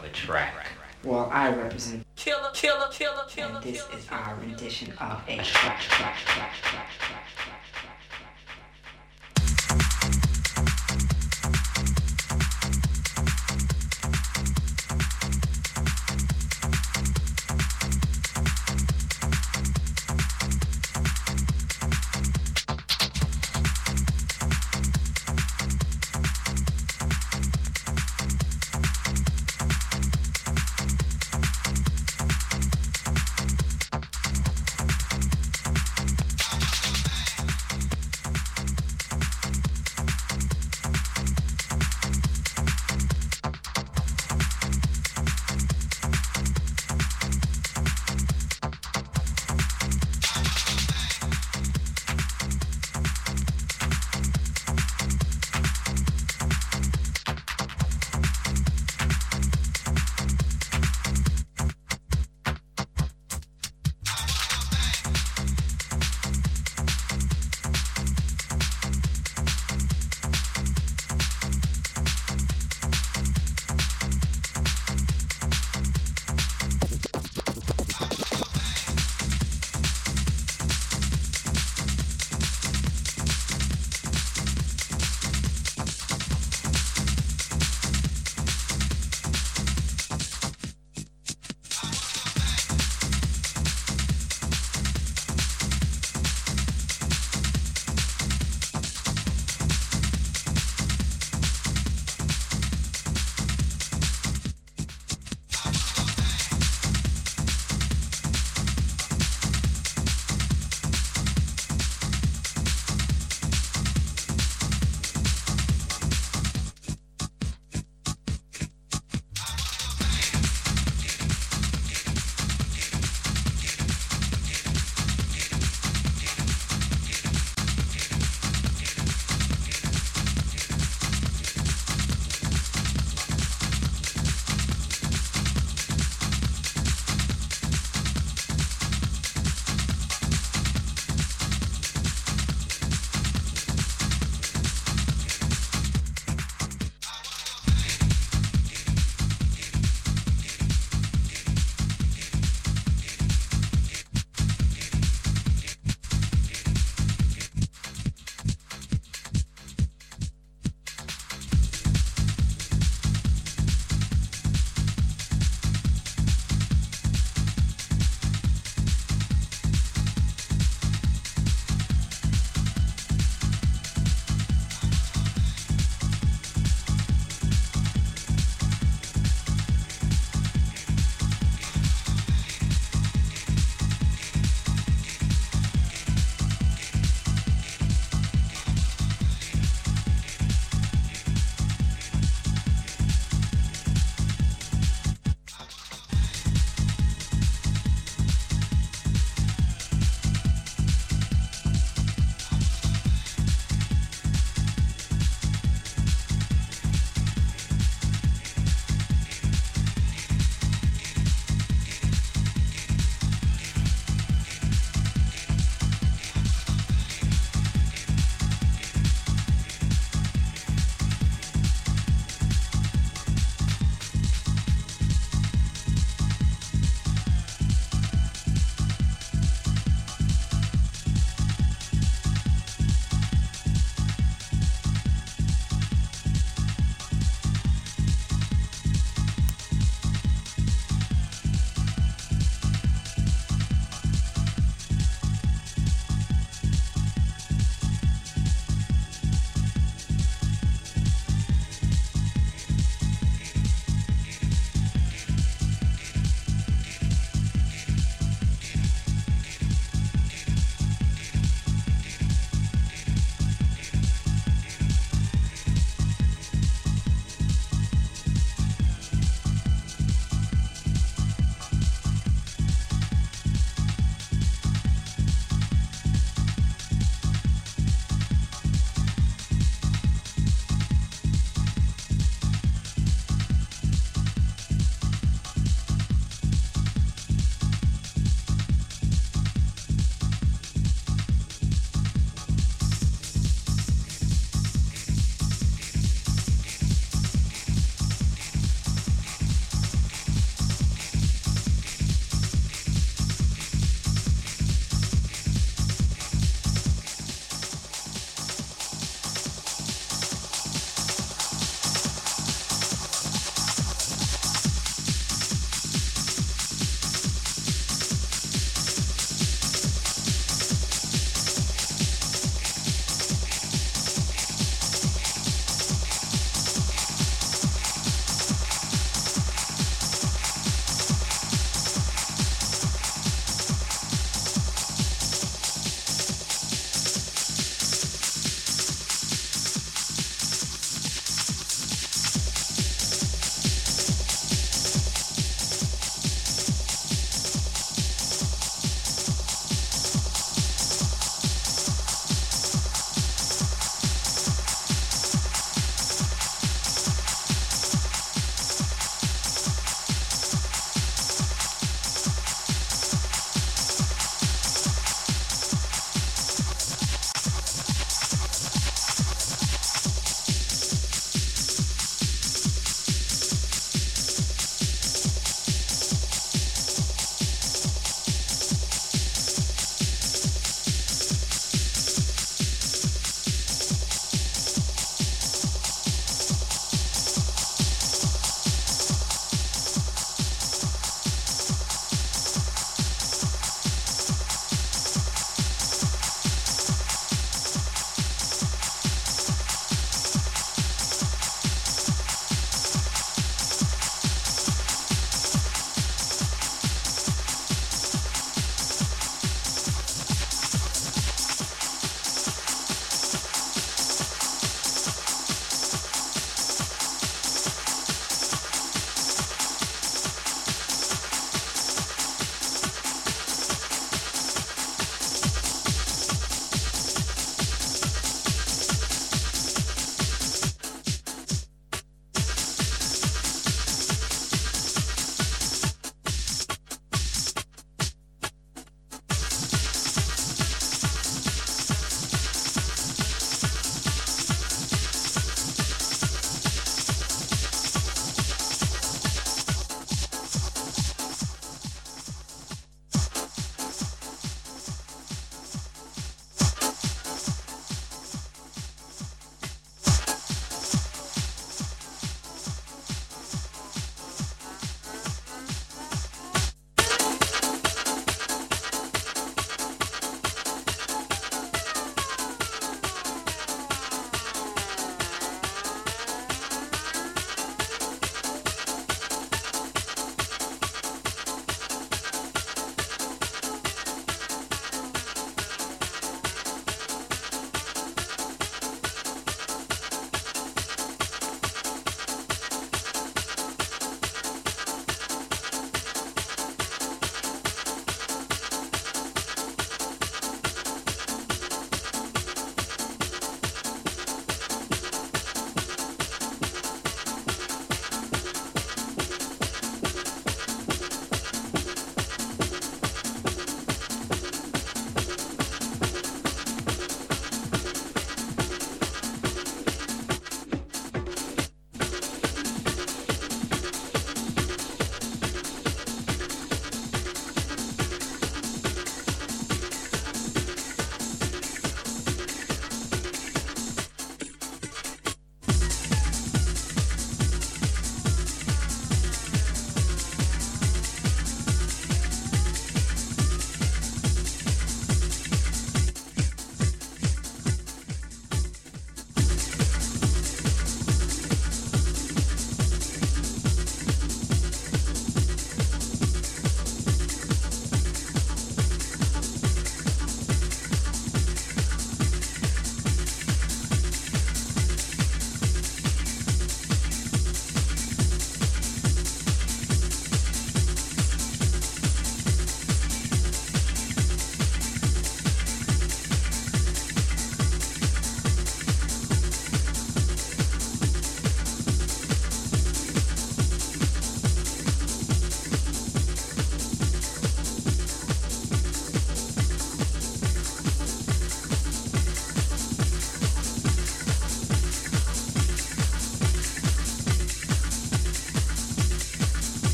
of a track. Well, I represent, Killer, killer, killer, killer, and this killer. is our rendition of a track, track, track, track, track,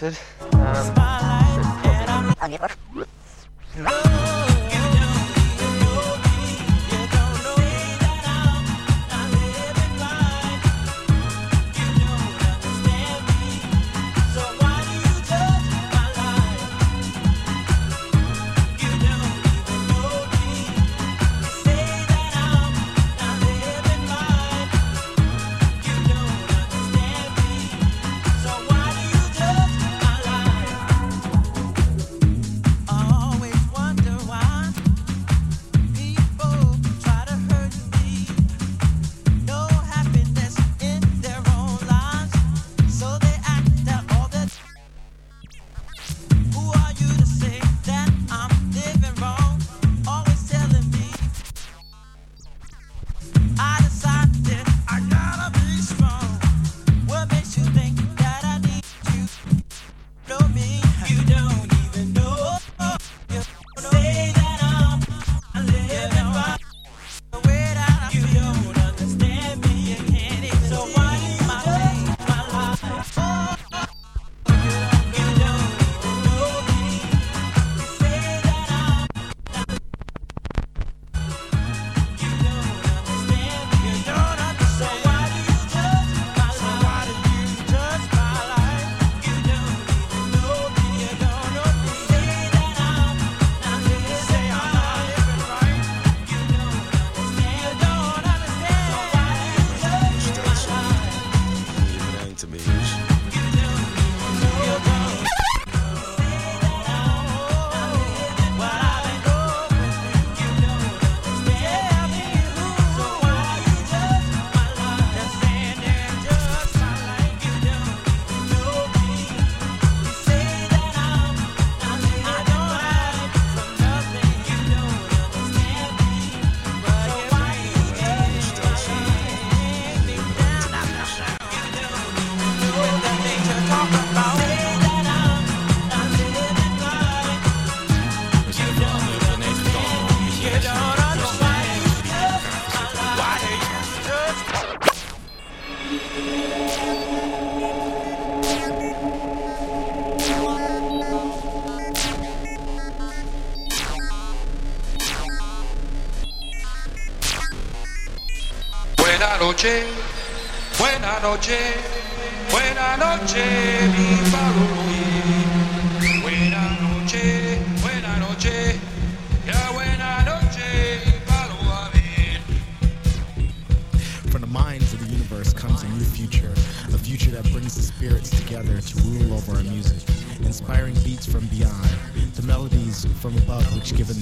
excited. From the minds of the universe comes a new future, a future that brings the spirits together to rule over our music, inspiring beats from beyond, the melodies from above which give it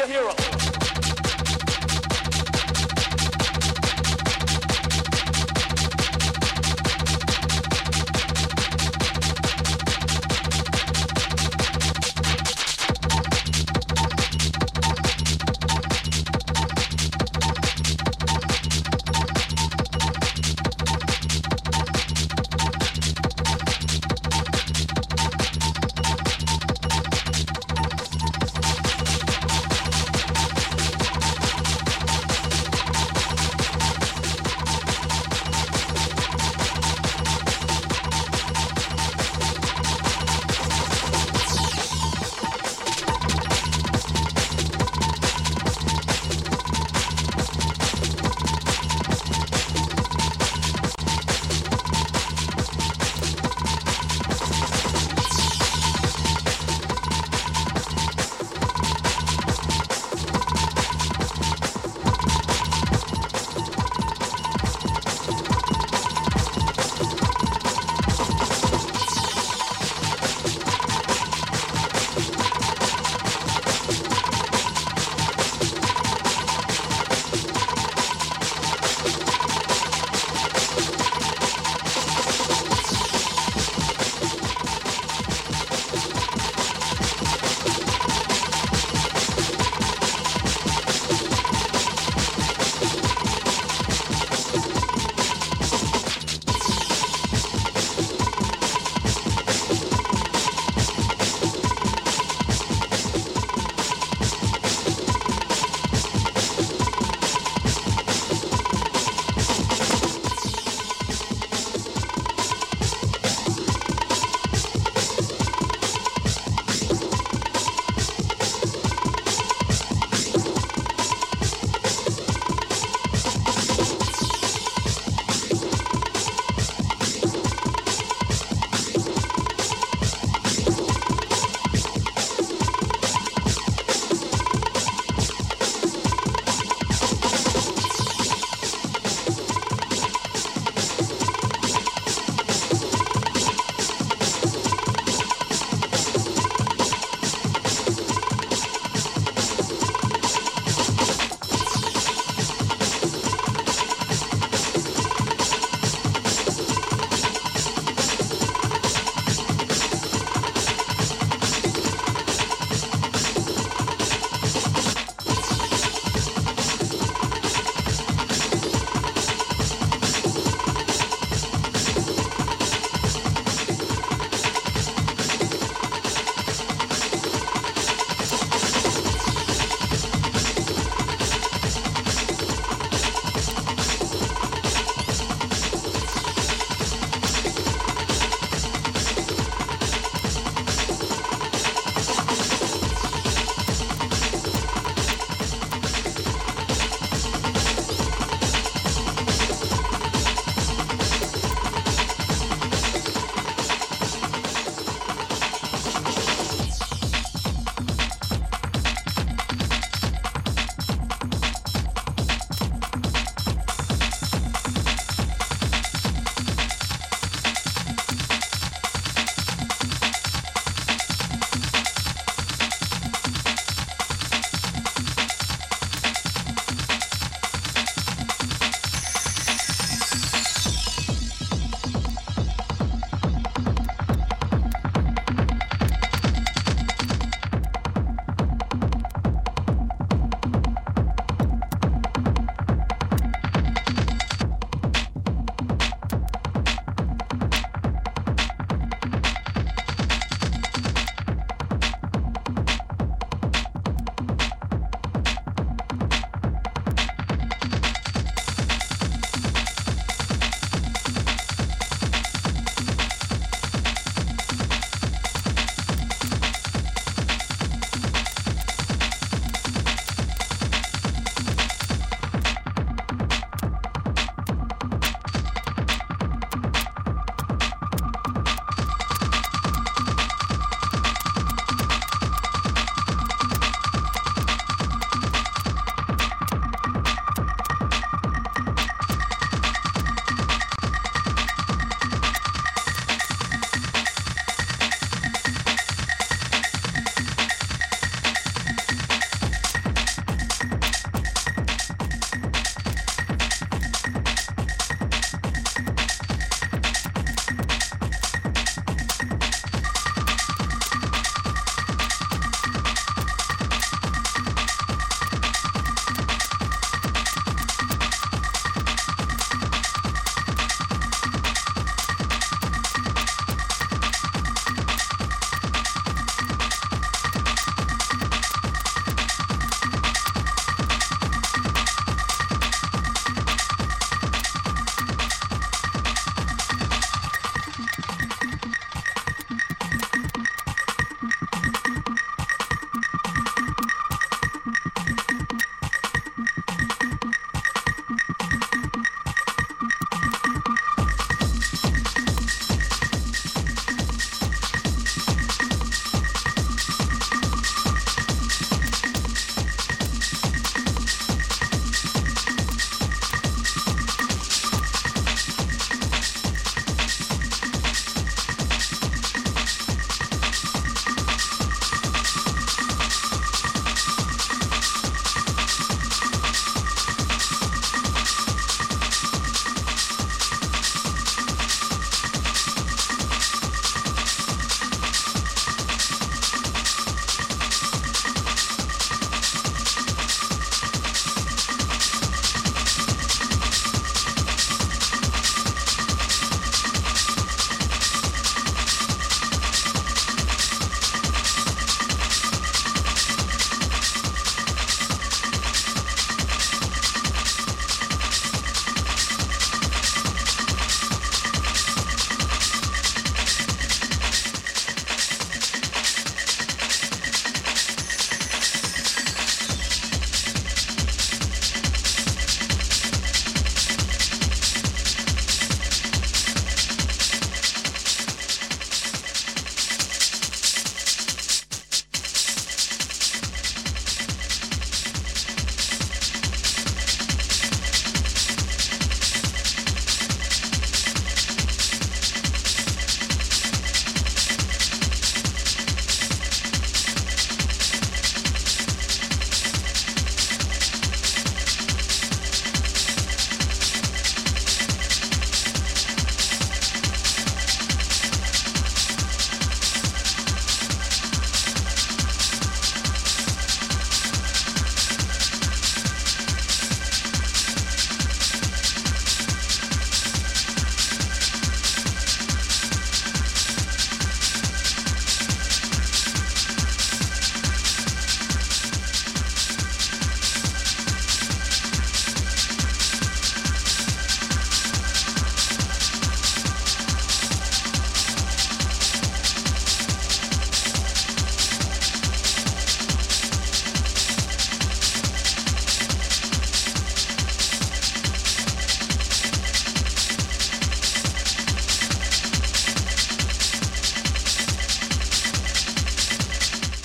a hero.